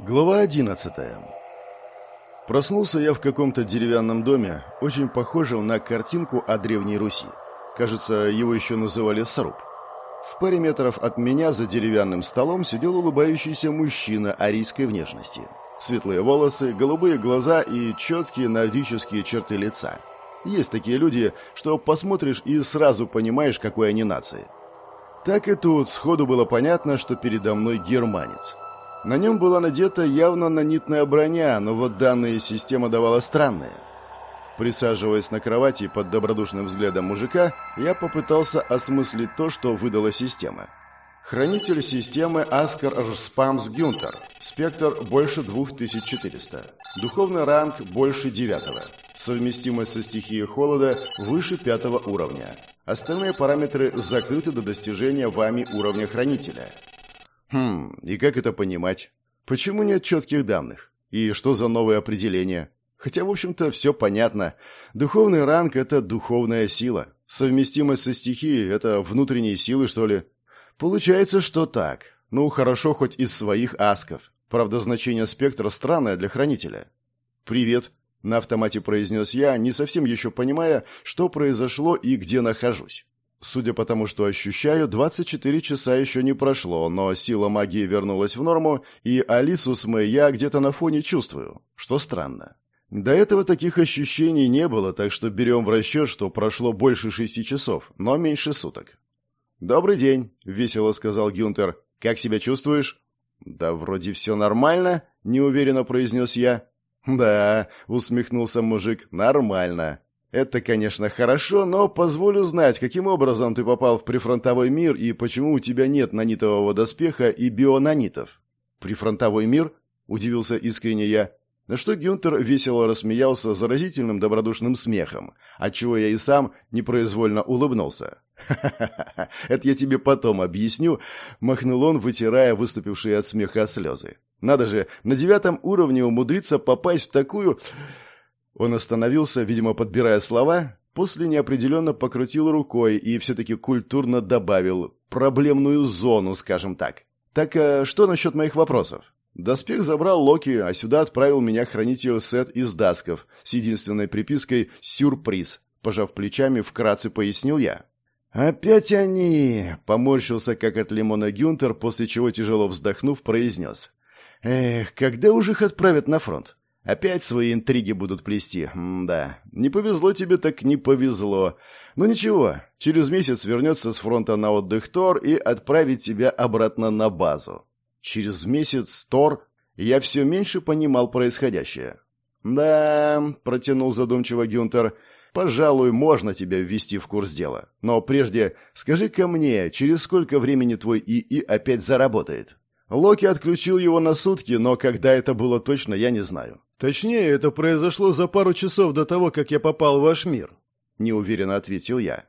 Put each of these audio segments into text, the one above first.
Глава 11 Проснулся я в каком-то деревянном доме, очень похожем на картинку о Древней Руси. Кажется, его еще называли сруб. В паре метров от меня за деревянным столом сидел улыбающийся мужчина арийской внешности. Светлые волосы, голубые глаза и четкие нордические черты лица. Есть такие люди, что посмотришь и сразу понимаешь, какой они нации. Так и тут сходу было понятно, что передо мной германец. На нем была надета явно нанитная броня, но вот данная система давала странные. Присаживаясь на кровати под добродушным взглядом мужика, я попытался осмыслить то, что выдала система. Хранитель системы Аскар Рспамс Гюнтер. Спектр больше 2400. Духовный ранг больше 9. Совместимость со стихией холода выше 5 уровня. Остальные параметры закрыты до достижения вами уровня хранителя. Хм, и как это понимать? Почему нет четких данных? И что за новое определение? Хотя, в общем-то, все понятно. Духовный ранг – это духовная сила. Совместимость со стихией – это внутренние силы, что ли? Получается, что так. Ну, хорошо хоть из своих асков. Правда, значение спектра странное для хранителя. «Привет», на автомате произнес я, не совсем еще понимая, что произошло и где нахожусь. Судя по тому, что ощущаю, 24 часа еще не прошло, но сила магии вернулась в норму, и Алису с Мэй я где-то на фоне чувствую, что странно. До этого таких ощущений не было, так что берем в расчет, что прошло больше шести часов, но меньше суток. «Добрый день», — весело сказал Гюнтер. «Как себя чувствуешь?» «Да вроде все нормально», — неуверенно произнес я. «Да», — усмехнулся мужик, — «нормально. Это, конечно, хорошо, но позволю знать, каким образом ты попал в прифронтовой мир и почему у тебя нет нанитового доспеха и бионанитов». «Прифронтовой мир?» — удивился искренне я. На что Гюнтер весело рассмеялся заразительным добродушным смехом, отчего я и сам непроизвольно улыбнулся. «Ха-ха-ха, это я тебе потом объясню», — махнул он, вытирая выступившие от смеха слезы. «Надо же, на девятом уровне умудриться попасть в такую...» Он остановился, видимо, подбирая слова, после неопределенно покрутил рукой и все-таки культурно добавил «проблемную зону», скажем так. «Так а что насчет моих вопросов?» Доспех забрал Локи, а сюда отправил меня хранитель Сет из Дасков с единственной припиской «Сюрприз». Пожав плечами, вкратце пояснил я. «Опять они!» — поморщился, как от лимона Гюнтер, после чего, тяжело вздохнув, произнес. «Эх, когда уже их отправят на фронт? Опять свои интриги будут плести. М да, не повезло тебе, так не повезло. Но ничего, через месяц вернется с фронта на отдых Тор и отправит тебя обратно на базу. Через месяц Тор я все меньше понимал происходящее. «Да», — протянул задумчиво Гюнтер, — «пожалуй, можно тебя ввести в курс дела. Но прежде скажи-ка мне, через сколько времени твой ИИ опять заработает?» Локи отключил его на сутки, но когда это было точно, я не знаю. Точнее, это произошло за пару часов до того, как я попал в ваш мир. Неуверенно ответил я.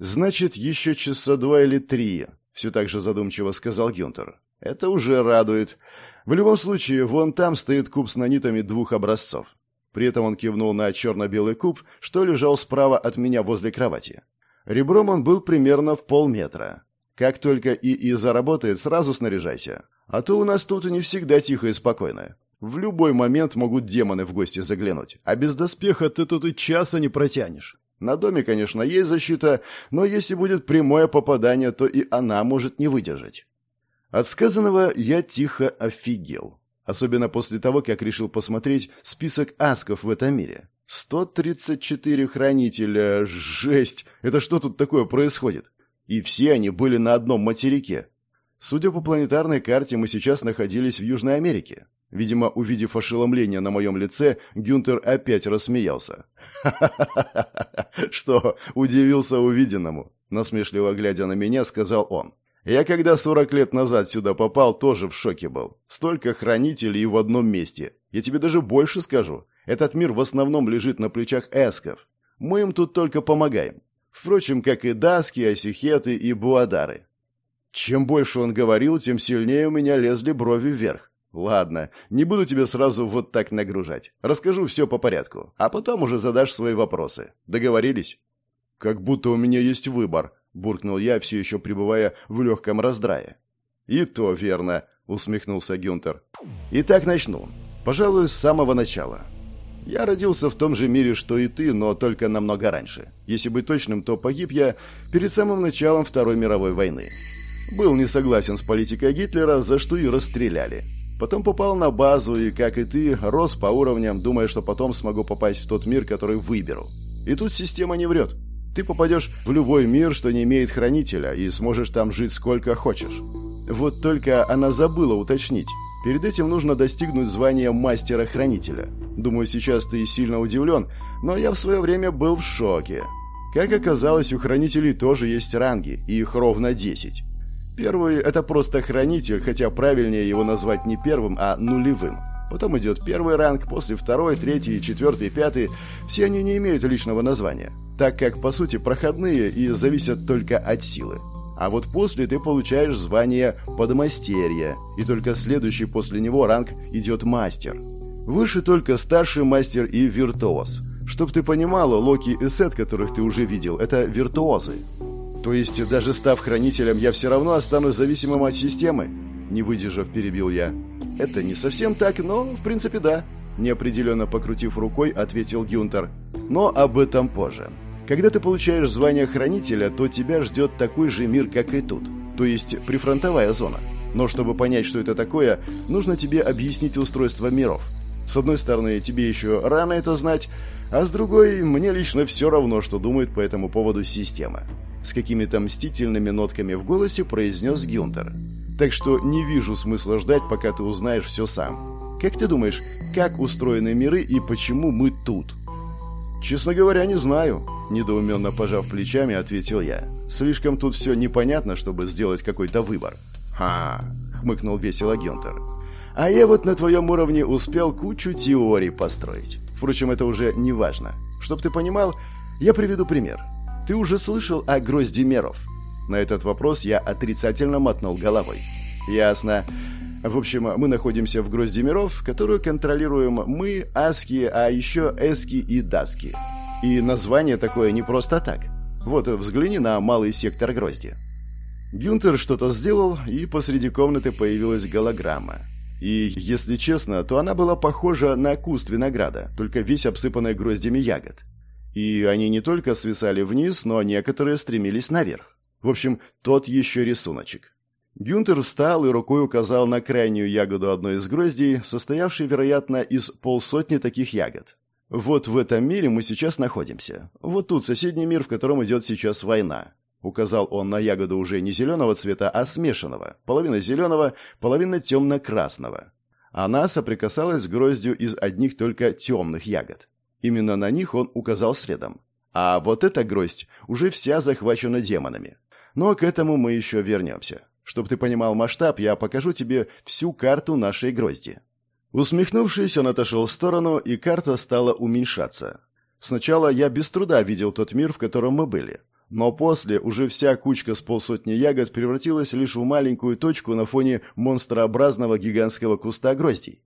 Значит, еще часа два или три, все так же задумчиво сказал Гюнтер. Это уже радует. В любом случае, вон там стоит куб с нанитами двух образцов. При этом он кивнул на черно-белый куб, что лежал справа от меня возле кровати. Ребром он был примерно в полметра. Как только ИИ заработает, сразу снаряжайся. А то у нас тут не всегда тихо и спокойно. В любой момент могут демоны в гости заглянуть, а без доспеха ты тут и часа не протянешь. На доме, конечно, есть защита, но если будет прямое попадание, то и она может не выдержать. От сказанного я тихо офигел. Особенно после того, как решил посмотреть список асков в этом мире. 134 хранителя. Жесть! Это что тут такое происходит? И все они были на одном материке. Судя по планетарной карте, мы сейчас находились в Южной Америке. Видимо, увидев ошеломление на моем лице, Гюнтер опять рассмеялся. «Что, удивился увиденному?» Насмешливо глядя на меня, сказал он. Я когда 40 лет назад сюда попал, тоже в шоке был. Столько хранителей в одном месте. Я тебе даже больше скажу. Этот мир в основном лежит на плечах эсков. Мы им тут только помогаем. Впрочем, как и даски, осихеты и буадары. Чем больше он говорил, тем сильнее у меня лезли брови вверх. Ладно, не буду тебя сразу вот так нагружать. Расскажу все по порядку, а потом уже задашь свои вопросы. Договорились? Как будто у меня есть выбор, буркнул я, все еще пребывая в легком раздрае. «И то верно», — усмехнулся Гюнтер. «Итак, начну. Пожалуй, с самого начала. Я родился в том же мире, что и ты, но только намного раньше. Если быть точным, то погиб я перед самым началом Второй мировой войны. Был не согласен с политикой Гитлера, за что и расстреляли. Потом попал на базу и, как и ты, рос по уровням, думая, что потом смогу попасть в тот мир, который выберу. И тут система не врет. Ты попадешь в любой мир, что не имеет хранителя, и сможешь там жить сколько хочешь. Вот только она забыла уточнить. Перед этим нужно достигнуть звания мастера-хранителя. Думаю, сейчас ты сильно удивлен, но я в свое время был в шоке. Как оказалось, у хранителей тоже есть ранги, и их ровно 10. Первый – это просто хранитель, хотя правильнее его назвать не первым, а нулевым. Потом идет первый ранг, после второй, третий, четвертый, пятый. Все они не имеют личного названия, так как, по сути, проходные и зависят только от силы. А вот после ты получаешь звание подмастерья, и только следующий после него ранг идет мастер. Выше только старший мастер и виртуоз. Чтоб ты понимала, Локи и Сет, которых ты уже видел, это виртуозы. То есть, даже став хранителем, я все равно останусь зависимым от системы? Не выдержав, перебил я. Это не совсем так, но, в принципе, да. Неопределенно покрутив рукой, ответил Гюнтер. Но об этом позже. Когда ты получаешь звание хранителя, то тебя ждет такой же мир, как и тут. То есть, прифронтовая зона. Но чтобы понять, что это такое, нужно тебе объяснить устройство миров. С одной стороны, тебе еще рано это знать, а с другой, мне лично все равно, что думает по этому поводу система с какими-то мстительными нотками в голосе произнес Гюнтер. «Так что не вижу смысла ждать, пока ты узнаешь все сам. Как ты думаешь, как устроены миры и почему мы тут?» «Честно говоря, не знаю», – недоуменно пожав плечами, ответил я. «Слишком тут все непонятно, чтобы сделать какой-то выбор». «Ха!» – хмыкнул весело Гюнтер. «А я вот на твоем уровне успел кучу теорий построить. Впрочем, это уже не важно. Чтоб ты понимал, я приведу пример. Ты уже слышал о грозде меров?» На этот вопрос я отрицательно мотнул головой. «Ясно. В общем, мы находимся в грозде миров, которую контролируем мы, Аски, а еще Эски и Даски. И название такое не просто так. Вот, взгляни на малый сектор грозди». Гюнтер что-то сделал, и посреди комнаты появилась голограмма. И, если честно, то она была похожа на куст винограда, только весь обсыпанный гроздями ягод. И они не только свисали вниз, но некоторые стремились наверх. В общем, тот еще рисуночек. Гюнтер встал и рукой указал на крайнюю ягоду одной из гроздей, состоявшей, вероятно, из полсотни таких ягод. Вот в этом мире мы сейчас находимся. Вот тут соседний мир, в котором идет сейчас война. Указал он на ягоду уже не зеленого цвета, а смешанного. Половина зеленого, половина темно-красного. Она соприкасалась с гроздью из одних только темных ягод. Именно на них он указал следом. А вот эта гроздь уже вся захвачена демонами. Но к этому мы еще вернемся. Чтобы ты понимал масштаб, я покажу тебе всю карту нашей грозди. Усмехнувшись, он отошел в сторону, и карта стала уменьшаться. Сначала я без труда видел тот мир, в котором мы были. Но после уже вся кучка с полсотни ягод превратилась лишь в маленькую точку на фоне монстрообразного гигантского куста гроздей.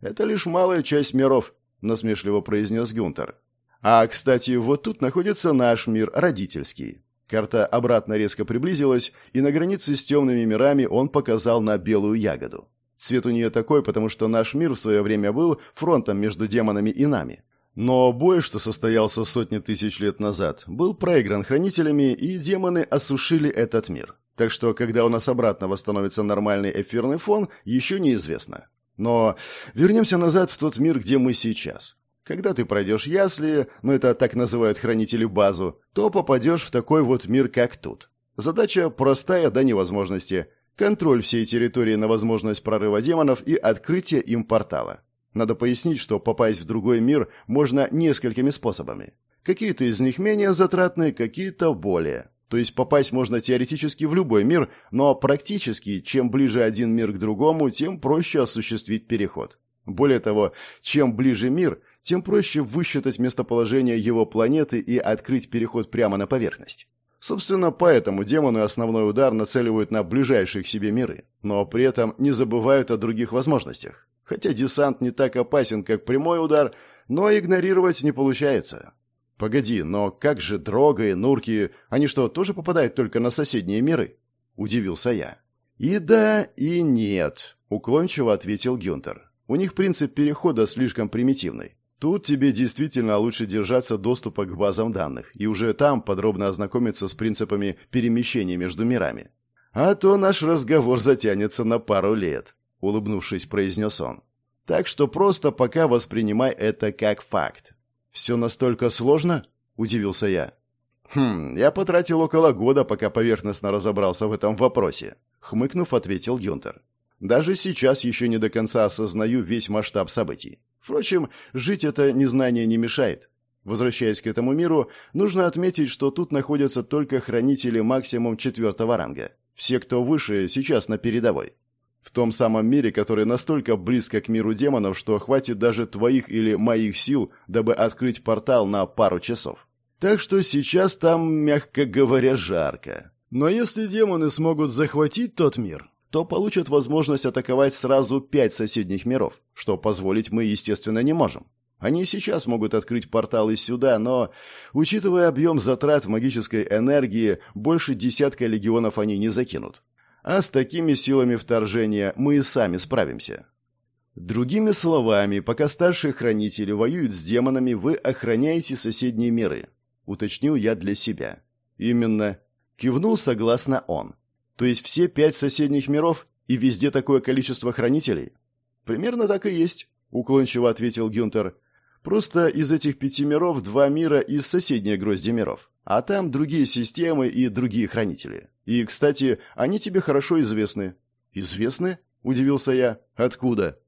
Это лишь малая часть миров, — насмешливо произнес Гюнтер. «А, кстати, вот тут находится наш мир, родительский». Карта обратно резко приблизилась, и на границе с темными мирами он показал на белую ягоду. Цвет у нее такой, потому что наш мир в свое время был фронтом между демонами и нами. Но бой, что состоялся сотни тысяч лет назад, был проигран хранителями, и демоны осушили этот мир. Так что, когда у нас обратно восстановится нормальный эфирный фон, еще неизвестно. Но вернемся назад в тот мир, где мы сейчас. Когда ты пройдешь ясли, ну это так называют хранители базу, то попадешь в такой вот мир, как тут. Задача простая до невозможности. Контроль всей территории на возможность прорыва демонов и открытие им портала. Надо пояснить, что попасть в другой мир можно несколькими способами. Какие-то из них менее затратные, какие-то более. То есть попасть можно теоретически в любой мир, но практически, чем ближе один мир к другому, тем проще осуществить переход. Более того, чем ближе мир, тем проще высчитать местоположение его планеты и открыть переход прямо на поверхность. Собственно, поэтому демоны основной удар нацеливают на ближайшие к себе миры, но при этом не забывают о других возможностях. Хотя десант не так опасен, как прямой удар, но игнорировать не получается. «Погоди, но как же Дрога и Нурки? Они что, тоже попадают только на соседние миры?» – удивился я. «И да, и нет», – Уклончиво ответил Гюнтер. У них принцип перехода слишком примитивный. Тут тебе действительно лучше держаться доступа к базам данных и уже там подробно ознакомиться с принципами перемещения между мирами. А то наш разговор затянется на пару лет, улыбнувшись, произнес он. Так что просто пока воспринимай это как факт. Все настолько сложно? удивился я. Хм, я потратил около года, пока поверхностно разобрался в этом вопросе, хмыкнув, ответил Гюнтер. Даже сейчас еще не до конца осознаю весь масштаб событий. Впрочем, жить это незнание не мешает. Возвращаясь к этому миру, нужно отметить, что тут находятся только хранители максимум четвертого ранга. Все, кто выше, сейчас на передовой. В том самом мире, который настолько близко к миру демонов, что хватит даже твоих или моих сил, дабы открыть портал на пару часов. Так что сейчас там, мягко говоря, жарко. Но если демоны смогут захватить тот мир, то получат возможность атаковать сразу пять соседних миров, что позволить мы, естественно, не можем. Они сейчас могут открыть порталы сюда, но, учитывая объем затрат в магической энергии, больше десятка легионов они не закинут. А с такими силами вторжения мы и сами справимся. Другими словами, пока старшие хранители воюют с демонами, вы охраняете соседние миры. Уточнил я для себя. Именно. Кивнул согласно он. То есть все пять соседних миров и везде такое количество хранителей? Примерно так и есть, уклончиво ответил Гюнтер. Просто из этих пяти миров два мира из соседней грозди миров, а там другие системы и другие хранители. И, кстати, они тебе хорошо известны. Известны? удивился я. Откуда?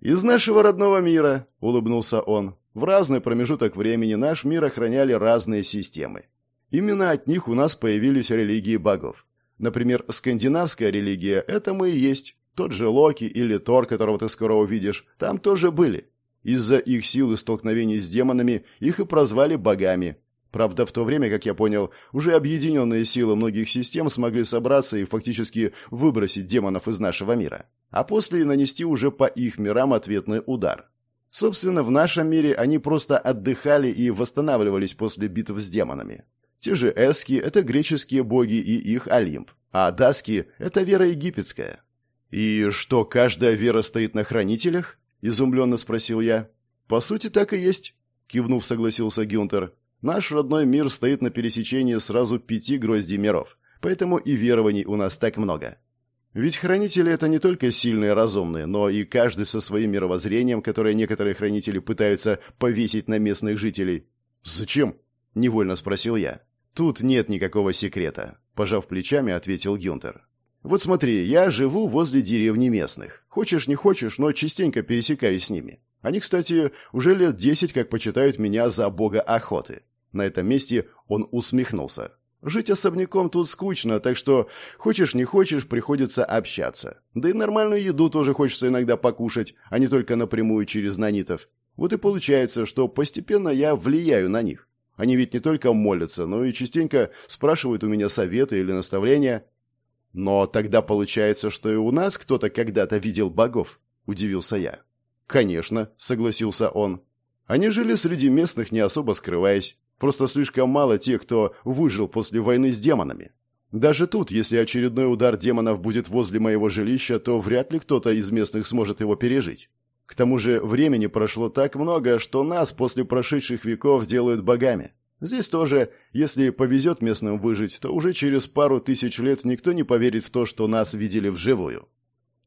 Из нашего родного мира, улыбнулся он. В разный промежуток времени наш мир охраняли разные системы. Именно от них у нас появились религии богов. Например, скандинавская религия – это мы и есть. Тот же Локи или Тор, которого ты скоро увидишь, там тоже были. Из-за их сил и столкновений с демонами их и прозвали богами. Правда, в то время, как я понял, уже объединенные силы многих систем смогли собраться и фактически выбросить демонов из нашего мира. А после нанести уже по их мирам ответный удар. Собственно, в нашем мире они просто отдыхали и восстанавливались после битв с демонами. Те же эски – это греческие боги и их Олимп, а даски – это вера египетская. «И что, каждая вера стоит на хранителях?» – изумленно спросил я. «По сути, так и есть», – кивнув, согласился Гюнтер. «Наш родной мир стоит на пересечении сразу пяти гроздей миров, поэтому и верований у нас так много. Ведь хранители – это не только сильные разумные, но и каждый со своим мировоззрением, которое некоторые хранители пытаются повесить на местных жителей. «Зачем?» – невольно спросил я. «Тут нет никакого секрета», – пожав плечами, ответил Гюнтер. «Вот смотри, я живу возле деревни местных. Хочешь, не хочешь, но частенько пересекаюсь с ними. Они, кстати, уже лет десять как почитают меня за бога охоты». На этом месте он усмехнулся. «Жить особняком тут скучно, так что, хочешь, не хочешь, приходится общаться. Да и нормальную еду тоже хочется иногда покушать, а не только напрямую через нанитов. Вот и получается, что постепенно я влияю на них. Они ведь не только молятся, но и частенько спрашивают у меня советы или наставления. Но тогда получается, что и у нас кто-то когда-то видел богов, удивился я. Конечно, согласился он. Они жили среди местных, не особо скрываясь. Просто слишком мало тех, кто выжил после войны с демонами. Даже тут, если очередной удар демонов будет возле моего жилища, то вряд ли кто-то из местных сможет его пережить. К тому же времени прошло так много, что нас после прошедших веков делают богами. Здесь тоже, если повезет местным выжить, то уже через пару тысяч лет никто не поверит в то, что нас видели вживую.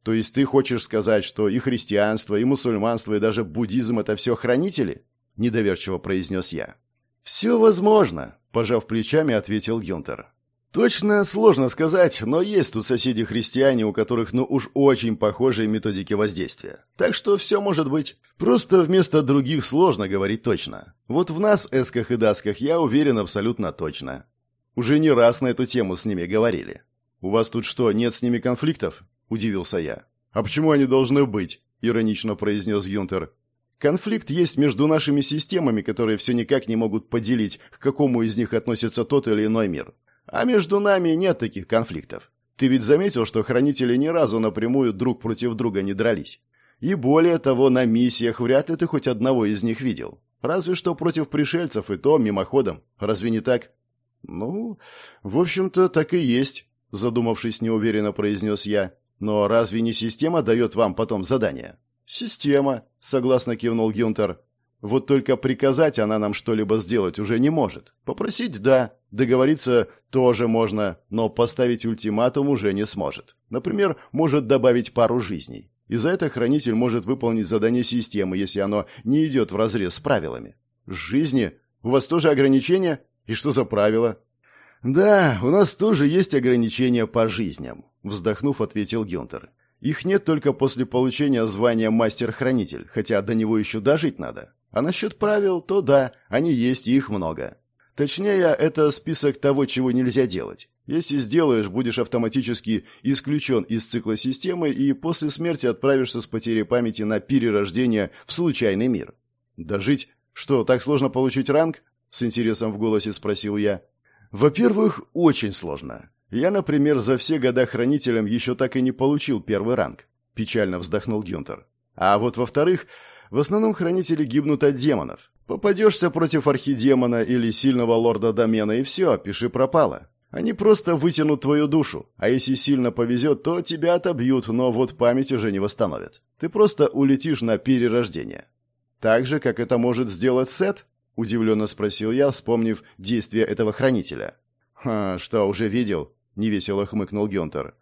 То есть ты хочешь сказать, что и христианство, и мусульманство, и даже буддизм – это все хранители? Недоверчиво произнес я. «Все возможно», – пожав плечами, ответил Гюнтер. Точно сложно сказать, но есть тут соседи-христиане, у которых ну уж очень похожие методики воздействия. Так что все может быть. Просто вместо других сложно говорить точно. Вот в нас, эсках и дасках, я уверен абсолютно точно. Уже не раз на эту тему с ними говорили. «У вас тут что, нет с ними конфликтов?» – удивился я. «А почему они должны быть?» – иронично произнес Юнтер. «Конфликт есть между нашими системами, которые все никак не могут поделить, к какому из них относится тот или иной мир. А между нами нет таких конфликтов. Ты ведь заметил, что хранители ни разу напрямую друг против друга не дрались. И более того, на миссиях вряд ли ты хоть одного из них видел. Разве что против пришельцев, и то мимоходом. Разве не так? Ну, в общем-то, так и есть, задумавшись неуверенно, произнес я. Но разве не система дает вам потом задание? Система, согласно кивнул Гюнтер. Вот только приказать она нам что-либо сделать уже не может. Попросить – да, договориться тоже можно, но поставить ультиматум уже не сможет. Например, может добавить пару жизней. И за это хранитель может выполнить задание системы, если оно не идет вразрез с правилами. Жизни? У вас тоже ограничения? И что за правила? Да, у нас тоже есть ограничения по жизням, вздохнув, ответил Гюнтер. Их нет только после получения звания мастер-хранитель, хотя до него еще дожить надо. А насчет правил, то да, они есть и их много. Точнее, это список того, чего нельзя делать. Если сделаешь, будешь автоматически исключен из цикла системы и после смерти отправишься с потерей памяти на перерождение в случайный мир. Дожить? Что, так сложно получить ранг? С интересом в голосе спросил я. Во-первых, очень сложно. Я, например, за все года хранителем еще так и не получил первый ранг. Печально вздохнул Гюнтер. А вот во-вторых, в основном хранители гибнут от демонов. Попадешься против архидемона или сильного лорда домена, и все, пиши пропало. Они просто вытянут твою душу, а если сильно повезет, то тебя отобьют, но вот память уже не восстановят. Ты просто улетишь на перерождение. Так же, как это может сделать Сет? Удивленно спросил я, вспомнив действия этого хранителя. «Ха, что, уже видел?» — невесело хмыкнул Гюнтер.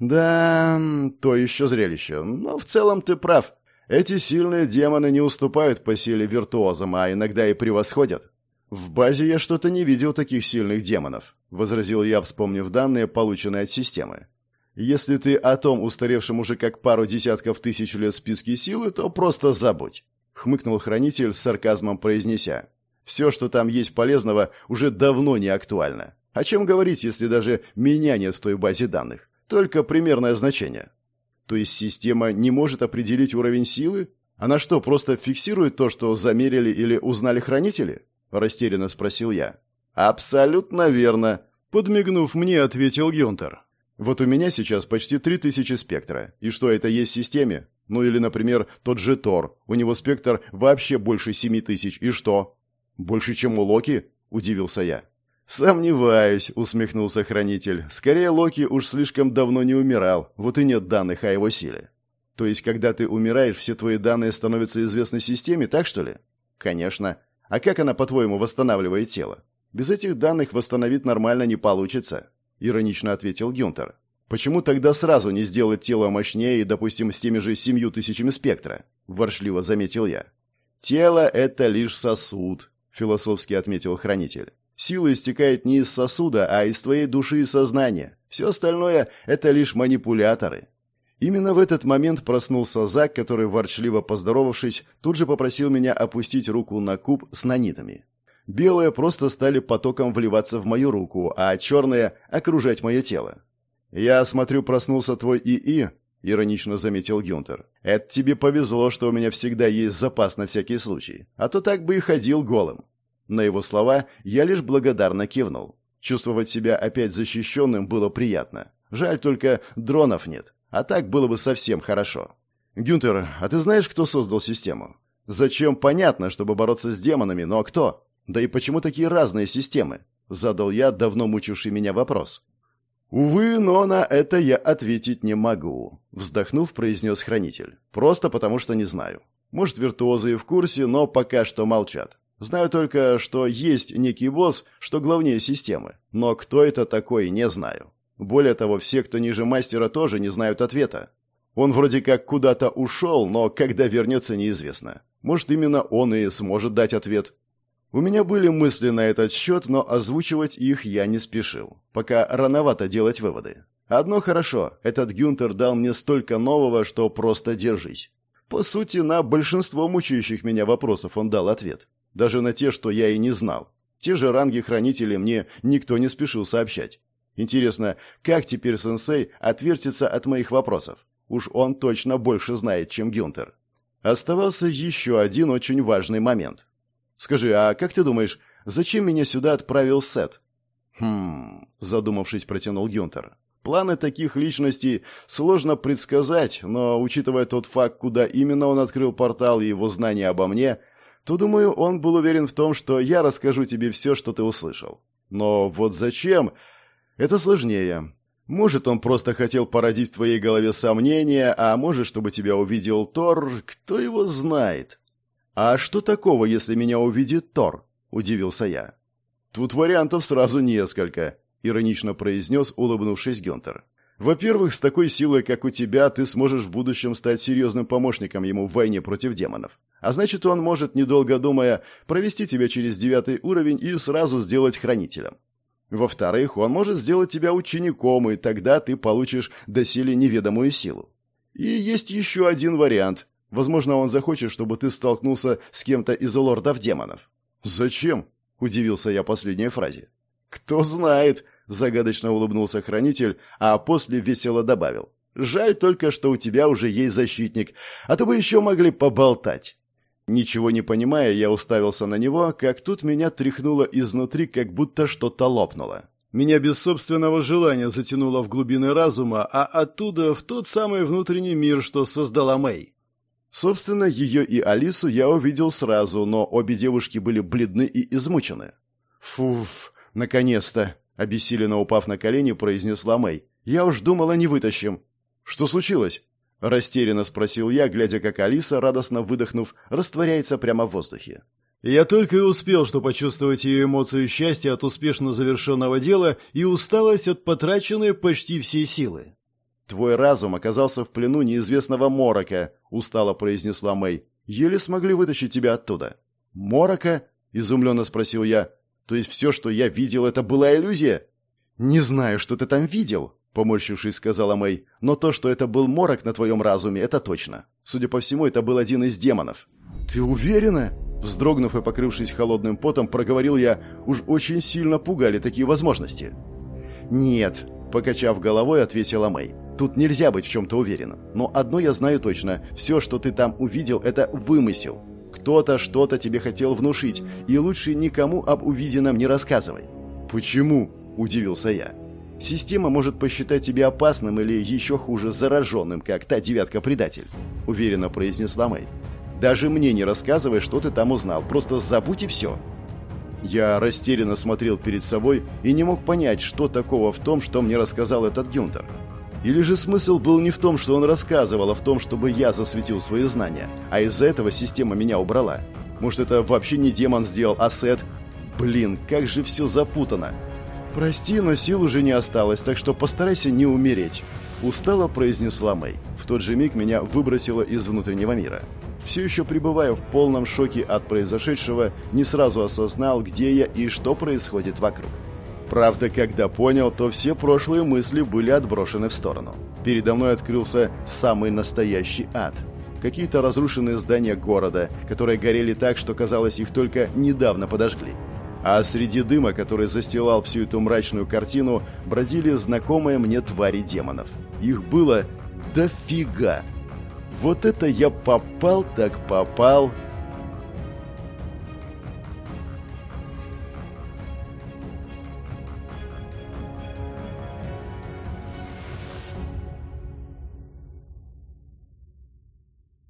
«Да, то еще зрелище. Но в целом ты прав. Эти сильные демоны не уступают по силе виртуозам, а иногда и превосходят. «В базе я что-то не видел таких сильных демонов», — возразил я, вспомнив данные, полученные от системы. «Если ты о том устаревшем уже как пару десятков тысяч лет списке силы, то просто забудь», — хмыкнул хранитель с сарказмом произнеся. «Все, что там есть полезного, уже давно не актуально. О чем говорить, если даже меня нет в той базе данных? Только примерное значение». «То есть система не может определить уровень силы? Она что, просто фиксирует то, что замерили или узнали хранители?» растерянно спросил я. Абсолютно верно, подмигнув мне, ответил Гюнтер. Вот у меня сейчас почти три тысячи спектра. И что это есть в системе? Ну или, например, тот же Тор. У него спектр вообще больше семи тысяч. И что? Больше, чем у Локи? Удивился я. «Сомневаюсь», — усмехнулся Хранитель. «Скорее, Локи уж слишком давно не умирал, вот и нет данных о его силе». «То есть, когда ты умираешь, все твои данные становятся известны системе, так что ли?» «Конечно. А как она, по-твоему, восстанавливает тело? Без этих данных восстановить нормально не получится, иронично ответил Гюнтер. Почему тогда сразу не сделать тело мощнее и, допустим, с теми же семью тысячами спектра? Воршливо заметил я. Тело это лишь сосуд, философски отметил хранитель. Сила истекает не из сосуда, а из твоей души и сознания. Все остальное это лишь манипуляторы. Именно в этот момент проснулся Зак, который, ворчливо поздоровавшись, тут же попросил меня опустить руку на куб с нанитами. Белые просто стали потоком вливаться в мою руку, а черные — окружать мое тело. «Я смотрю, проснулся твой ИИ», — иронично заметил Гюнтер. «Это тебе повезло, что у меня всегда есть запас на всякий случай, а то так бы и ходил голым». На его слова я лишь благодарно кивнул. Чувствовать себя опять защищенным было приятно. Жаль только, дронов нет. А так было бы совсем хорошо. Гюнтер, а ты знаешь, кто создал систему? Зачем, понятно, чтобы бороться с демонами, но кто? Да и почему такие разные системы? Задал я давно мучивший меня вопрос. «Увы, но на это я ответить не могу», — вздохнув, произнес хранитель. «Просто потому, что не знаю. Может, виртуозы и в курсе, но пока что молчат. Знаю только, что есть некий босс, что главнее системы, но кто это такой, не знаю. Более того, все, кто ниже мастера, тоже не знают ответа. Он вроде как куда-то ушел, но когда вернется, неизвестно. Может, именно он и сможет дать ответ. У меня были мысли на этот счет, но озвучивать их я не спешил. Пока рановато делать выводы. Одно хорошо, этот Гюнтер дал мне столько нового, что просто держись. По сути, на большинство мучающих меня вопросов он дал ответ. Даже на те, что я и не знал. Те же ранги хранителей мне никто не спешил сообщать. Интересно, как теперь сенсей отвертится от моих вопросов? Уж он точно больше знает, чем Гюнтер. Оставался еще один очень важный момент. Скажи, а как ты думаешь, зачем меня сюда отправил Сет? Хм, задумавшись, протянул Гюнтер. Планы таких личностей сложно предсказать, но учитывая тот факт, куда именно он открыл портал и его знания обо мне, то, думаю, он был уверен в том, что я расскажу тебе все, что ты услышал. Но вот зачем, это сложнее. Может, он просто хотел породить в твоей голове сомнения, а может, чтобы тебя увидел Тор, кто его знает. А что такого, если меня увидит Тор? Удивился я. Тут вариантов сразу несколько, иронично произнес, улыбнувшись Гюнтер. Во-первых, с такой силой, как у тебя, ты сможешь в будущем стать серьезным помощником ему в войне против демонов. А значит, он может, недолго думая, провести тебя через девятый уровень и сразу сделать хранителем. Во-вторых, он может сделать тебя учеником, и тогда ты получишь доселе неведомую силу. И есть еще один вариант. Возможно, он захочет, чтобы ты столкнулся с кем-то из лордов-демонов. «Зачем?» – удивился я последней фразе. «Кто знает», – загадочно улыбнулся хранитель, а после весело добавил. «Жаль только, что у тебя уже есть защитник, а то бы еще могли поболтать». Ничего не понимая, я уставился на него, как тут меня тряхнуло изнутри, как будто что-то лопнуло. Меня без собственного желания затянуло в глубины разума, а оттуда в тот самый внутренний мир, что создала Мэй. Собственно, ее и Алису я увидел сразу, но обе девушки были бледны и измучены. «Фуф, наконец-то!» — обессиленно упав на колени, произнесла Мэй. «Я уж думала, не вытащим». «Что случилось?» Растерянно спросил я, глядя, как Алиса, радостно выдохнув, растворяется прямо в воздухе. Я только и успел, что почувствовать ее эмоцию счастья от успешно завершенного дела и усталость от потраченной почти всей силы. «Твой разум оказался в плену неизвестного морока», — устало произнесла Мэй. «Еле смогли вытащить тебя оттуда». «Морока?» — изумленно спросил я. «То есть все, что я видел, это была иллюзия?» «Не знаю, что ты там видел», поморщившись, сказала Мэй. «Но то, что это был морок на твоем разуме, это точно. Судя по всему, это был один из демонов». «Ты уверена?» Вздрогнув и покрывшись холодным потом, проговорил я, уж очень сильно пугали такие возможности. «Нет», — покачав головой, ответила Мэй. «Тут нельзя быть в чем-то уверенным. Но одно я знаю точно. Все, что ты там увидел, это вымысел. Кто-то что-то тебе хотел внушить, и лучше никому об увиденном не рассказывай». «Почему?» – удивился я. Система может посчитать тебя опасным или еще хуже зараженным, как та девятка-предатель», — уверенно произнесла Мэй. «Даже мне не рассказывай, что ты там узнал, просто забудь и все». Я растерянно смотрел перед собой и не мог понять, что такого в том, что мне рассказал этот Гюнтер. Или же смысл был не в том, что он рассказывал, а в том, чтобы я засветил свои знания, а из-за этого система меня убрала. Может, это вообще не демон сделал, а Сет? Блин, как же все запутано. «Прости, но сил уже не осталось, так что постарайся не умереть», — устало произнесла Мэй. В тот же миг меня выбросило из внутреннего мира. Все еще пребывая в полном шоке от произошедшего, не сразу осознал, где я и что происходит вокруг. Правда, когда понял, то все прошлые мысли были отброшены в сторону. Передо мной открылся самый настоящий ад. Какие-то разрушенные здания города, которые горели так, что казалось, их только недавно подожгли. А среди дыма, который застилал всю эту мрачную картину, бродили знакомые мне твари демонов. Их было дофига. Вот это я попал так попал